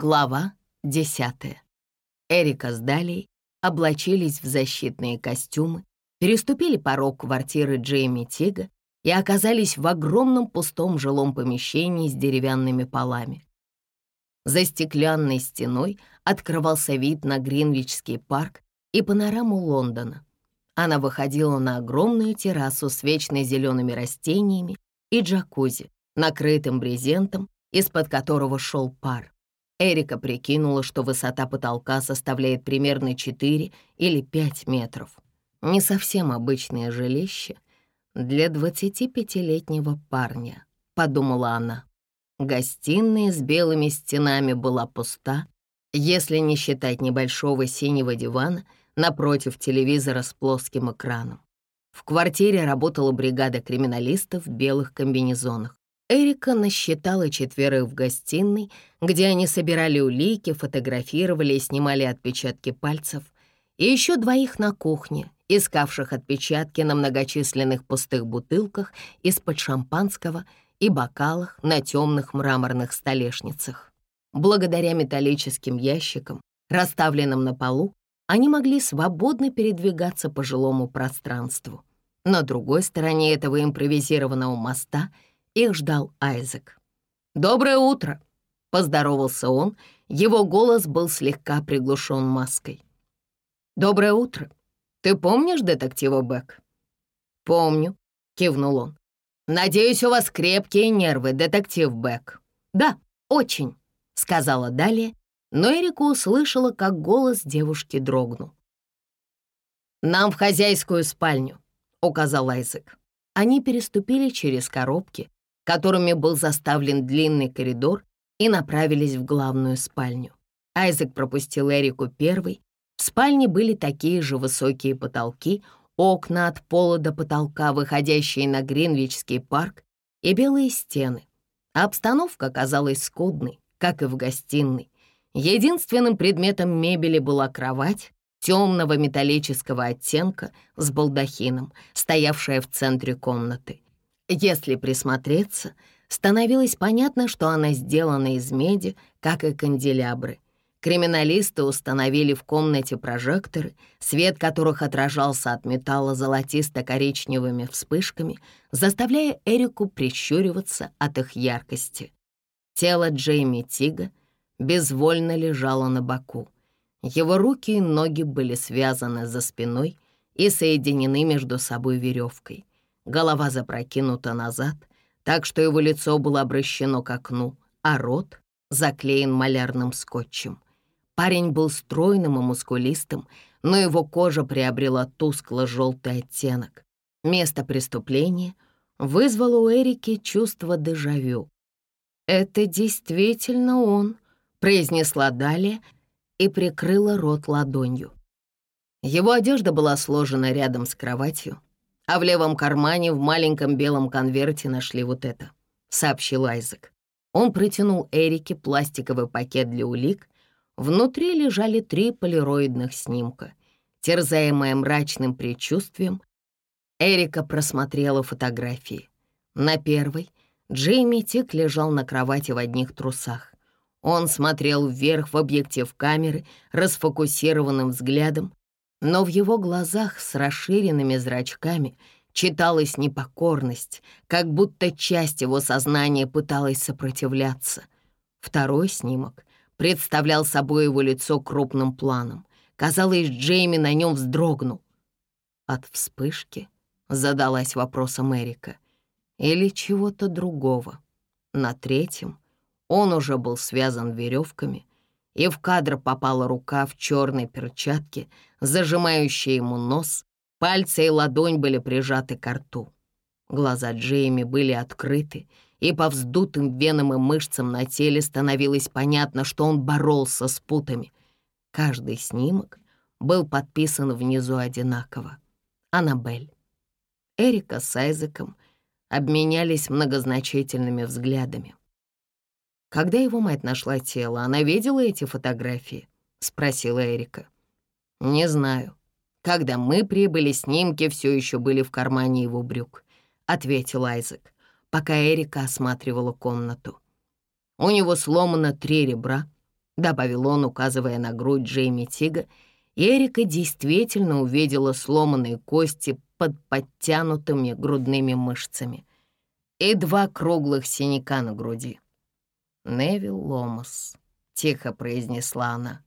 Глава десятая. Эрика с Далей облачились в защитные костюмы, переступили порог квартиры Джейми Тига и оказались в огромном пустом жилом помещении с деревянными полами. За стеклянной стеной открывался вид на Гринвичский парк и панораму Лондона. Она выходила на огромную террасу с вечно зелеными растениями и джакузи, накрытым брезентом, из-под которого шел пар. Эрика прикинула, что высота потолка составляет примерно 4 или 5 метров. Не совсем обычное жилище для 25-летнего парня, подумала она. Гостиная с белыми стенами была пуста, если не считать небольшого синего дивана напротив телевизора с плоским экраном. В квартире работала бригада криминалистов в белых комбинезонах. Эрика насчитала четверых в гостиной, где они собирали улики, фотографировали и снимали отпечатки пальцев, и еще двоих на кухне, искавших отпечатки на многочисленных пустых бутылках из-под шампанского и бокалах на темных мраморных столешницах. Благодаря металлическим ящикам, расставленным на полу, они могли свободно передвигаться по жилому пространству. На другой стороне этого импровизированного моста — их ждал Айзек. «Доброе утро!» — поздоровался он. Его голос был слегка приглушен маской. «Доброе утро. Ты помнишь детектива Бек?» «Помню», — кивнул он. «Надеюсь, у вас крепкие нервы, детектив Бек». «Да, очень», — сказала далее, но Эрика услышала, как голос девушки дрогнул. «Нам в хозяйскую спальню», — указал Айзек. Они переступили через коробки, которыми был заставлен длинный коридор, и направились в главную спальню. Айзек пропустил Эрику первый. В спальне были такие же высокие потолки, окна от пола до потолка, выходящие на Гринвичский парк, и белые стены. обстановка казалась скудной, как и в гостиной. Единственным предметом мебели была кровать темного металлического оттенка с балдахином, стоявшая в центре комнаты. Если присмотреться, становилось понятно, что она сделана из меди, как и канделябры. Криминалисты установили в комнате прожекторы, свет которых отражался от металла золотисто-коричневыми вспышками, заставляя Эрику прищуриваться от их яркости. Тело Джейми Тига безвольно лежало на боку. Его руки и ноги были связаны за спиной и соединены между собой веревкой голова запрокинута назад, так что его лицо было обращено к окну, а рот заклеен малярным скотчем. Парень был стройным и мускулистым, но его кожа приобрела тускло-желтый оттенок. Место преступления вызвало у Эрики чувство дежавю. «Это действительно он», — произнесла Далия и прикрыла рот ладонью. Его одежда была сложена рядом с кроватью, а в левом кармане в маленьком белом конверте нашли вот это», — сообщил Айзек. Он протянул Эрике пластиковый пакет для улик. Внутри лежали три полироидных снимка. Терзаемая мрачным предчувствием, Эрика просмотрела фотографии. На первой Джейми Тик лежал на кровати в одних трусах. Он смотрел вверх в объектив камеры расфокусированным взглядом, но в его глазах с расширенными зрачками читалась непокорность, как будто часть его сознания пыталась сопротивляться. Второй снимок представлял собой его лицо крупным планом. Казалось, Джейми на нем вздрогнул. От вспышки задалась вопросом Эрика. Или чего-то другого. На третьем он уже был связан веревками, и в кадр попала рука в черной перчатке, зажимающая ему нос, пальцы и ладонь были прижаты к рту. Глаза Джейми были открыты, и по вздутым венам и мышцам на теле становилось понятно, что он боролся с путами. Каждый снимок был подписан внизу одинаково. Аннабель. Эрика с Айзеком обменялись многозначительными взглядами. Когда его мать нашла тело, она видела эти фотографии? Спросила Эрика. Не знаю. Когда мы прибыли, снимки все еще были в кармане его брюк, ответил Айзек, пока Эрика осматривала комнату. У него сломано три ребра, добавил он, указывая на грудь Джейми Тига, и Эрика действительно увидела сломанные кости под подтянутыми грудными мышцами и два круглых синяка на груди. «Невил Ломас», — тихо произнесла она.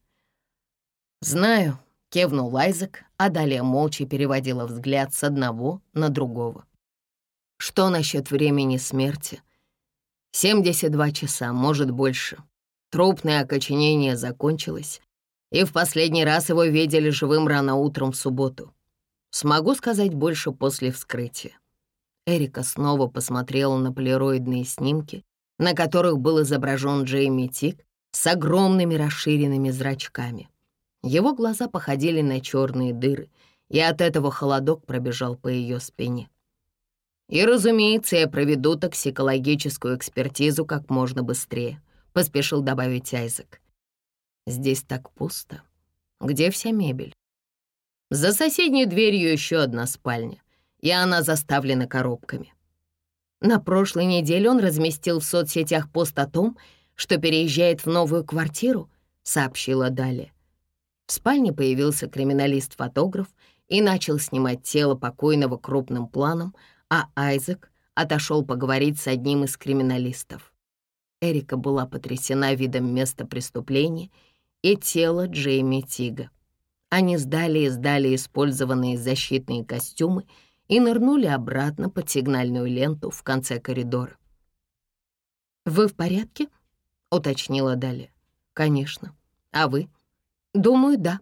«Знаю», — кивнул Айзек, а далее молча переводила взгляд с одного на другого. «Что насчет времени смерти?» «72 часа, может, больше. Трупное окоченение закончилось, и в последний раз его видели живым рано утром в субботу. Смогу сказать больше после вскрытия». Эрика снова посмотрела на полироидные снимки, на которых был изображен Джейми Тик с огромными расширенными зрачками. Его глаза походили на черные дыры, и от этого холодок пробежал по ее спине. «И, разумеется, я проведу токсикологическую экспертизу как можно быстрее», — поспешил добавить Айзек. «Здесь так пусто. Где вся мебель?» За соседней дверью еще одна спальня, и она заставлена коробками. На прошлой неделе он разместил в соцсетях пост о том, что переезжает в новую квартиру, сообщила далее. В спальне появился криминалист-фотограф и начал снимать тело покойного крупным планом, а Айзек отошел поговорить с одним из криминалистов. Эрика была потрясена видом места преступления и тела Джейми Тига. Они сдали и сдали использованные защитные костюмы и нырнули обратно под сигнальную ленту в конце коридора. «Вы в порядке?» — уточнила Далия. «Конечно. А вы?» «Думаю, да.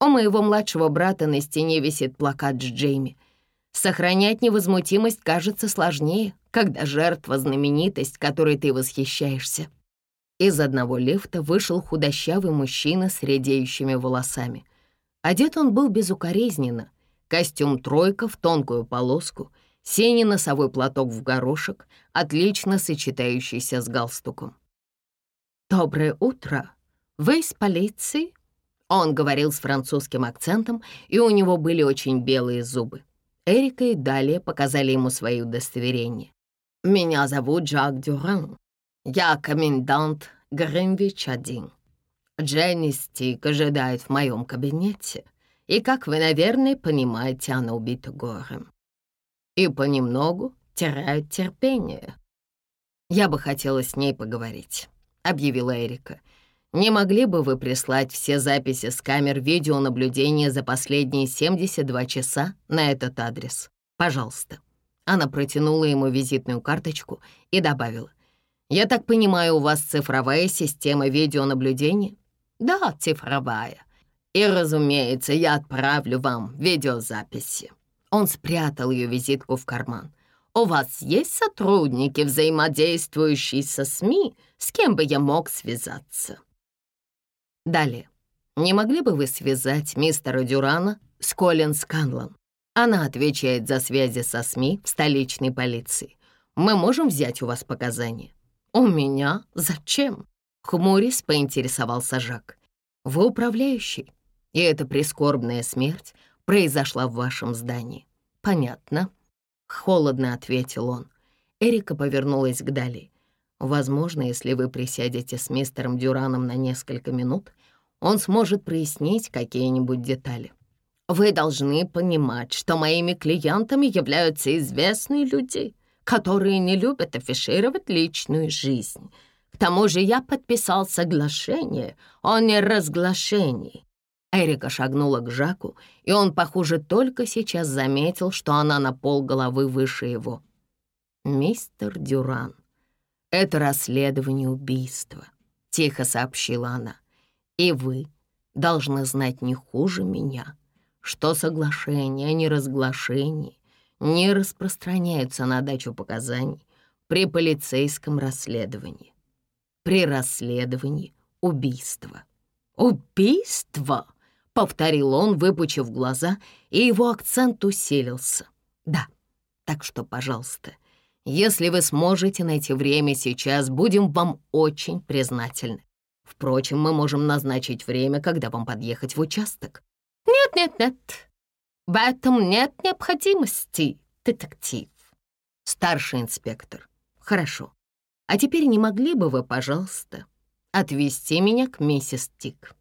У моего младшего брата на стене висит плакат с Джейми. Сохранять невозмутимость кажется сложнее, когда жертва — знаменитость, которой ты восхищаешься». Из одного лифта вышел худощавый мужчина с редеющими волосами. Одет он был безукоризненно. Костюм «тройка» в тонкую полоску, синий носовой платок в горошек, отлично сочетающийся с галстуком. «Доброе утро. Вы из полиции?» Он говорил с французским акцентом, и у него были очень белые зубы. Эрика и далее показали ему свои удостоверения. «Меня зовут Жак Дюран. Я комендант Гринвич-1. Дженни Стик ожидает в моем кабинете, и, как вы, наверное, понимаете, она убита горем. И понемногу теряет терпение. Я бы хотела с ней поговорить», — объявила Эрика. Не могли бы вы прислать все записи с камер видеонаблюдения за последние 72 часа на этот адрес? Пожалуйста». Она протянула ему визитную карточку и добавила. «Я так понимаю, у вас цифровая система видеонаблюдения?» «Да, цифровая. И, разумеется, я отправлю вам видеозаписи». Он спрятал ее визитку в карман. «У вас есть сотрудники, взаимодействующие со СМИ, с кем бы я мог связаться?» Далее. Не могли бы вы связать мистера Дюрана с Колин Сканлон? Она отвечает за связи со СМИ в столичной полиции. Мы можем взять у вас показания. У меня? Зачем? Хмурясь поинтересовался Жак. Вы управляющий, и эта прискорбная смерть произошла в вашем здании. Понятно. Холодно ответил он. Эрика повернулась к Дали. Возможно, если вы присядете с мистером Дюраном на несколько минут, он сможет прояснить какие-нибудь детали. Вы должны понимать, что моими клиентами являются известные люди, которые не любят афишировать личную жизнь. К тому же я подписал соглашение о неразглашении. Эрика шагнула к Жаку, и он, похоже, только сейчас заметил, что она на пол головы выше его. «Мистер Дюран, это расследование убийства», — тихо сообщила она. И вы должны знать не хуже меня, что соглашение о неразглашении не распространяются на дачу показаний при полицейском расследовании. При расследовании убийства. «Убийство?» — повторил он, выпучив глаза, и его акцент усилился. «Да, так что, пожалуйста, если вы сможете найти время сейчас, будем вам очень признательны. Впрочем, мы можем назначить время, когда вам подъехать в участок. Нет-нет-нет, в этом нет необходимости, детектив. Старший инспектор. Хорошо. А теперь не могли бы вы, пожалуйста, отвезти меня к миссис Тик.